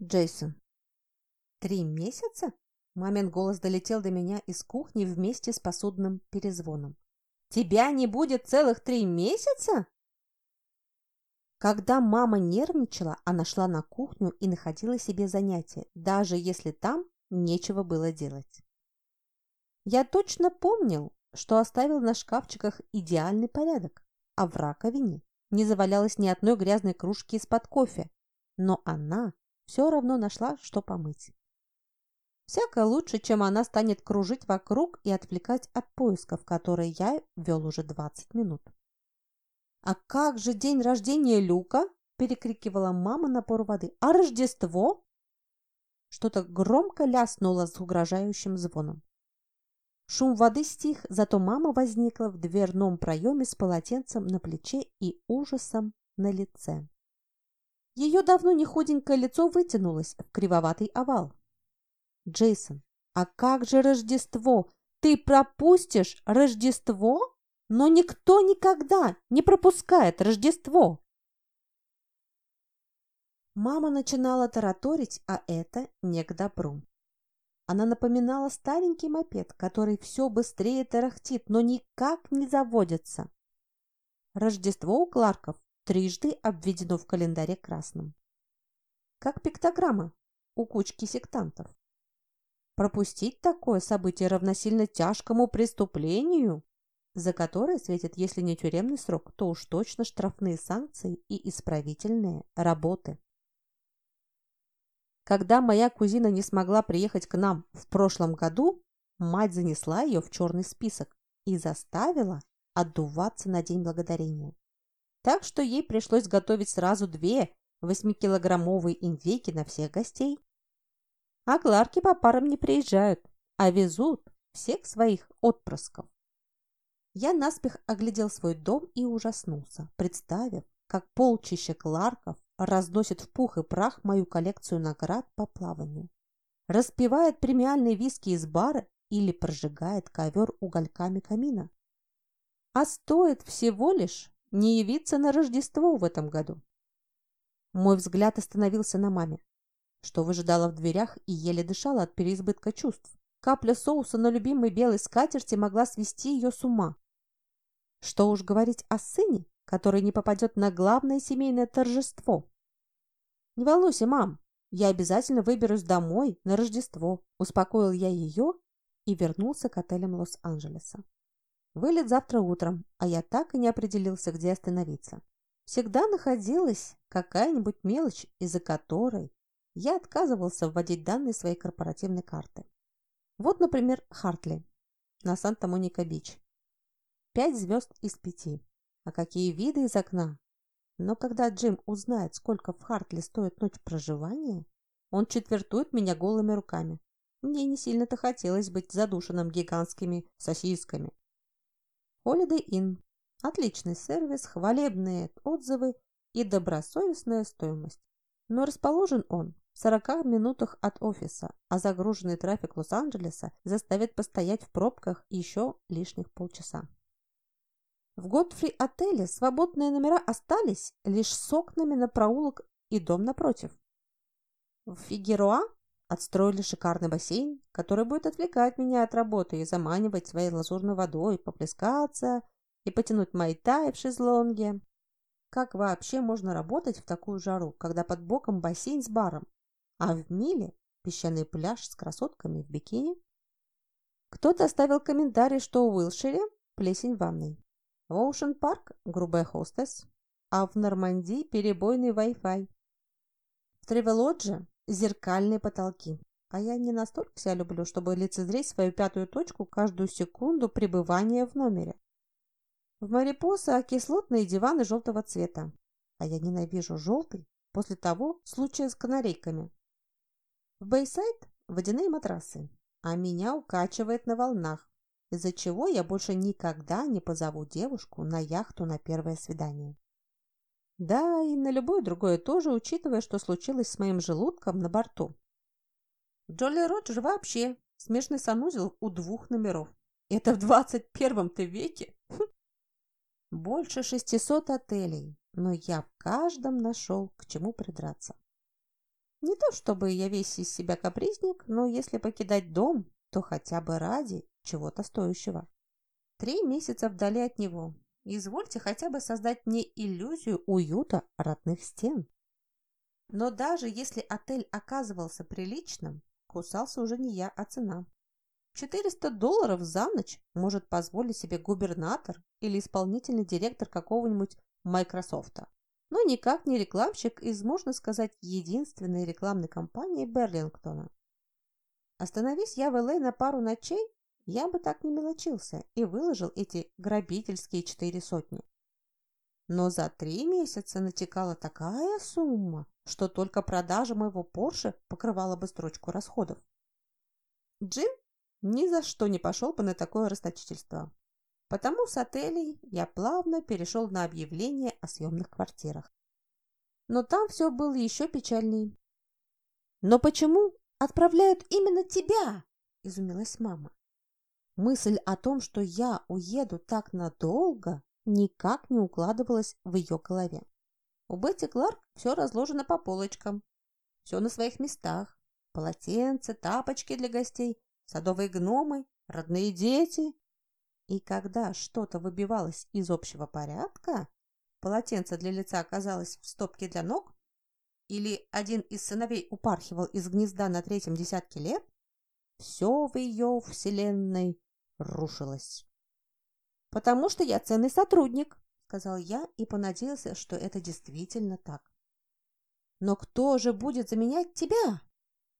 Джейсон. Три месяца? Мамин голос долетел до меня из кухни вместе с посудным перезвоном. Тебя не будет целых три месяца? Когда мама нервничала, она шла на кухню и находила себе занятие, даже если там нечего было делать. Я точно помнил, что оставил на шкафчиках идеальный порядок, а в раковине не завалялось ни одной грязной кружки из-под кофе, но она все равно нашла, что помыть. Всяко лучше, чем она станет кружить вокруг и отвлекать от поисков, которые я вел уже 20 минут. «А как же день рождения Люка?» – перекрикивала мама напор воды. «А Рождество?» Что-то громко ляснуло с угрожающим звоном. Шум воды стих, зато мама возникла в дверном проеме с полотенцем на плече и ужасом на лице. Ее давно не худенькое лицо вытянулось в кривоватый овал. «Джейсон, а как же Рождество? Ты пропустишь Рождество? Но никто никогда не пропускает Рождество!» Мама начинала тараторить, а это не к добру. Она напоминала старенький мопед, который все быстрее тарахтит, но никак не заводится. Рождество у Кларков трижды обведено в календаре красным. Как пиктограмма у кучки сектантов. Пропустить такое событие равносильно тяжкому преступлению, за которое светит, если не тюремный срок, то уж точно штрафные санкции и исправительные работы. Когда моя кузина не смогла приехать к нам в прошлом году, мать занесла ее в черный список и заставила отдуваться на День Благодарения так что ей пришлось готовить сразу две восьмикилограммовые индейки на всех гостей. А Кларки по парам не приезжают, а везут всех своих отпрысков. Я наспех оглядел свой дом и ужаснулся, представив, как полчища Кларков разносит в пух и прах мою коллекцию наград по плаванию, распивает премиальные виски из бара или прожигает ковер угольками камина. А стоит всего лишь не явиться на Рождество в этом году. Мой взгляд остановился на маме, что выжидала в дверях и еле дышала от переизбытка чувств. Капля соуса на любимой белой скатерти могла свести ее с ума. Что уж говорить о сыне, который не попадет на главное семейное торжество. «Не волнуйся, мам, я обязательно выберусь домой на Рождество», успокоил я ее и вернулся к отелям Лос-Анджелеса. Вылет завтра утром, а я так и не определился, где остановиться. Всегда находилась какая-нибудь мелочь, из-за которой я отказывался вводить данные своей корпоративной карты. Вот, например, Хартли на Санта-Моника-Бич. Пять звезд из пяти. А какие виды из окна? Но когда Джим узнает, сколько в Хартли стоит ночь проживания, он четвертует меня голыми руками. Мне не сильно-то хотелось быть задушенным гигантскими сосисками. Holiday Inn. Отличный сервис, хвалебные отзывы и добросовестная стоимость. Но расположен он в 40 минутах от офиса, а загруженный трафик Лос-Анджелеса заставит постоять в пробках еще лишних полчаса. В Готфри отеле свободные номера остались лишь с окнами на проулок и дом напротив. В Фигероа Отстроили шикарный бассейн, который будет отвлекать меня от работы и заманивать своей лазурной водой, поплескаться и потянуть майтай в шезлонге. Как вообще можно работать в такую жару, когда под боком бассейн с баром, а в миле песчаный пляж с красотками в бикини? Кто-то оставил комментарий, что у Уилшире плесень в ванной. В Оушен Парк грубая хостес, а в Нормандии перебойный Wi-Fi. В Тревелодже зеркальные потолки. А я не настолько себя люблю, чтобы лицезреть свою пятую точку каждую секунду пребывания в номере. В Марипоса кислотные диваны желтого цвета. А я ненавижу желтый после того случая с канарейками. В Бейсайд водяные матрасы, а меня укачивает на волнах, из-за чего я больше никогда не позову девушку на яхту на первое свидание. Да, и на любое другое тоже, учитывая, что случилось с моим желудком на борту. В Джолли Роджер вообще смешный санузел у двух номеров. Это в двадцать первом-то веке? Хм. Больше шестисот отелей, но я в каждом нашел к чему придраться. Не то чтобы я весь из себя капризник, но если покидать дом, то хотя бы ради чего-то стоящего. Три месяца вдали от него. Извольте хотя бы создать мне иллюзию уюта родных стен. Но даже если отель оказывался приличным, кусался уже не я, а цена. 400 долларов за ночь может позволить себе губернатор или исполнительный директор какого-нибудь Майкрософта, но никак не рекламщик из, можно сказать, единственной рекламной кампании Берлингтона. Остановись я в Л.А. на пару ночей, я бы так не мелочился и выложил эти грабительские четыре сотни. Но за три месяца натекала такая сумма, что только продажа моего Порше покрывала бы строчку расходов. Джим ни за что не пошел бы на такое расточительство. Потому с отелей я плавно перешел на объявление о съемных квартирах. Но там все было еще печальней. «Но почему отправляют именно тебя?» – изумилась мама. Мысль о том, что я уеду так надолго, никак не укладывалась в ее голове. У Бетти Кларк все разложено по полочкам, все на своих местах. Полотенце, тапочки для гостей, садовые гномы, родные дети. И когда что-то выбивалось из общего порядка, полотенце для лица оказалось в стопке для ног, или один из сыновей упархивал из гнезда на третьем десятке лет, все в ее вселенной рушилось. «Потому что я ценный сотрудник», — сказал я и понадеялся, что это действительно так. «Но кто же будет заменять тебя?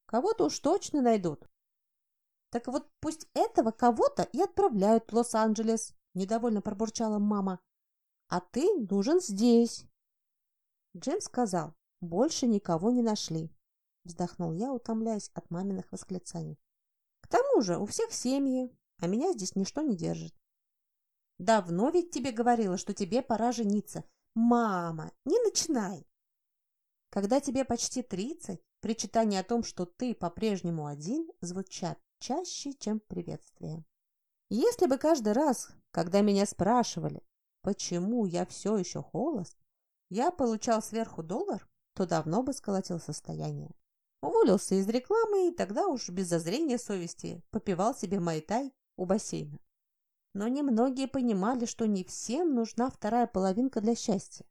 Кого-то уж точно найдут. Так вот пусть этого кого-то и отправляют в Лос-Анджелес, недовольно пробурчала мама. А ты нужен здесь. Джим сказал, больше никого не нашли. Вздохнул я, утомляясь от маминых восклицаний. К тому же у всех семьи, а меня здесь ничто не держит. Давно ведь тебе говорила, что тебе пора жениться. Мама, не начинай. Когда тебе почти тридцать, причитания о том, что ты по-прежнему один, звучат чаще, чем приветствие. Если бы каждый раз, когда меня спрашивали, почему я все еще холост, я получал сверху доллар, то давно бы сколотил состояние. Уволился из рекламы и тогда уж без зазрения совести попивал себе майтай у бассейна. Но немногие понимали, что не всем нужна вторая половинка для счастья.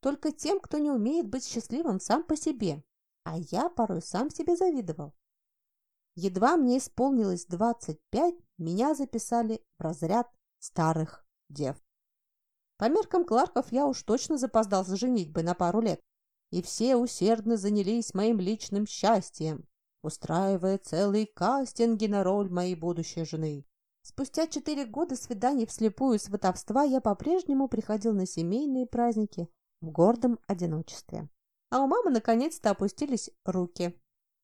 Только тем, кто не умеет быть счастливым сам по себе. А я порой сам себе завидовал. Едва мне исполнилось 25, меня записали в разряд старых дев. По меркам Кларков я уж точно запоздал за женитьбой на пару лет, и все усердно занялись моим личным счастьем, устраивая целые кастинги на роль моей будущей жены. Спустя четыре года свиданий вслепую сватовства я по-прежнему приходил на семейные праздники в гордом одиночестве. А у мамы наконец-то опустились руки.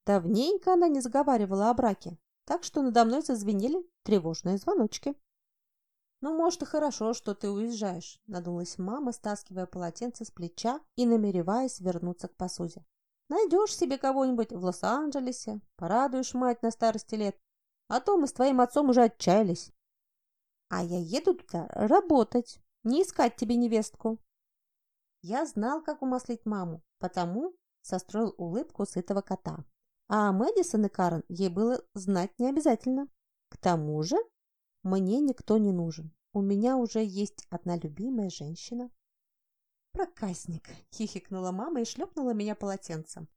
Давненько она не заговаривала о браке, так что надо мной зазвенели тревожные звоночки. «Ну, может, и хорошо, что ты уезжаешь», — надулась мама, стаскивая полотенце с плеча и намереваясь вернуться к посуде. «Найдешь себе кого-нибудь в Лос-Анджелесе, порадуешь мать на старости лет, а то мы с твоим отцом уже отчаялись. А я еду туда работать, не искать тебе невестку». Я знал, как умаслить маму, потому состроил улыбку сытого кота. А Мэдисон и Карен ей было знать не обязательно. К тому же мне никто не нужен. У меня уже есть одна любимая женщина. «Проказник!» – хихикнула мама и шлепнула меня полотенцем.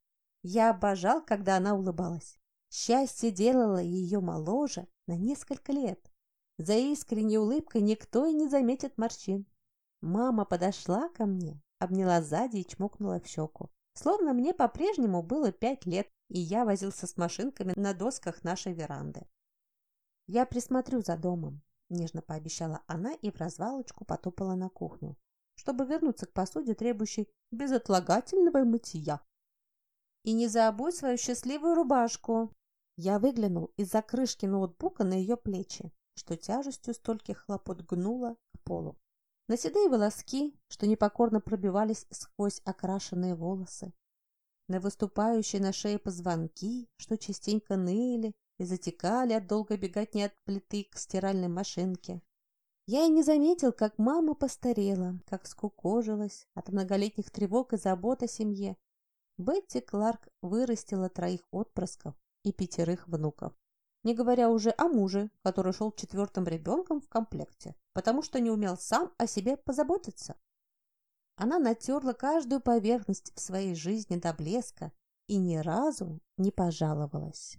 Я обожал, когда она улыбалась. Счастье делало ее моложе на несколько лет. За искренней улыбкой никто и не заметит морщин. Мама подошла ко мне, обняла сзади и чмокнула в щеку. Словно мне по-прежнему было пять лет, и я возился с машинками на досках нашей веранды. «Я присмотрю за домом», – нежно пообещала она и в развалочку потопала на кухню, чтобы вернуться к посуде, требующей безотлагательного мытья. «И не забудь свою счастливую рубашку!» Я выглянул из-за крышки ноутбука на ее плечи, что тяжестью стольких хлопот гнуло к полу. На седые волоски, что непокорно пробивались сквозь окрашенные волосы, на выступающие на шее позвонки, что частенько ныли и затекали от долгой беготни от плиты к стиральной машинке. Я и не заметил, как мама постарела, как скукожилась от многолетних тревог и забот о семье. Бетти Кларк вырастила троих отпрысков и пятерых внуков. Не говоря уже о муже, который шел четвертым ребенком в комплекте, потому что не умел сам о себе позаботиться. Она натерла каждую поверхность в своей жизни до блеска и ни разу не пожаловалась.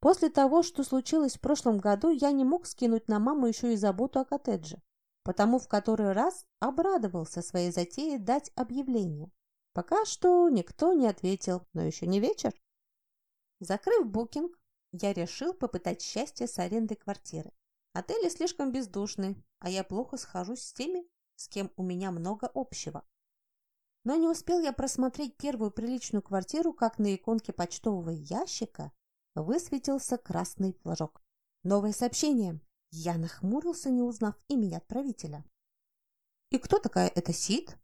После того, что случилось в прошлом году, я не мог скинуть на маму еще и заботу о коттедже, потому в который раз обрадовался своей затее дать объявление. Пока что никто не ответил, но еще не вечер. Закрыв букинг, я решил попытать счастье с арендой квартиры. Отели слишком бездушны, а я плохо схожусь с теми, с кем у меня много общего. Но не успел я просмотреть первую приличную квартиру, как на иконке почтового ящика высветился красный флажок. Новое сообщение. Я нахмурился, не узнав имени отправителя. «И кто такая эта Сид?»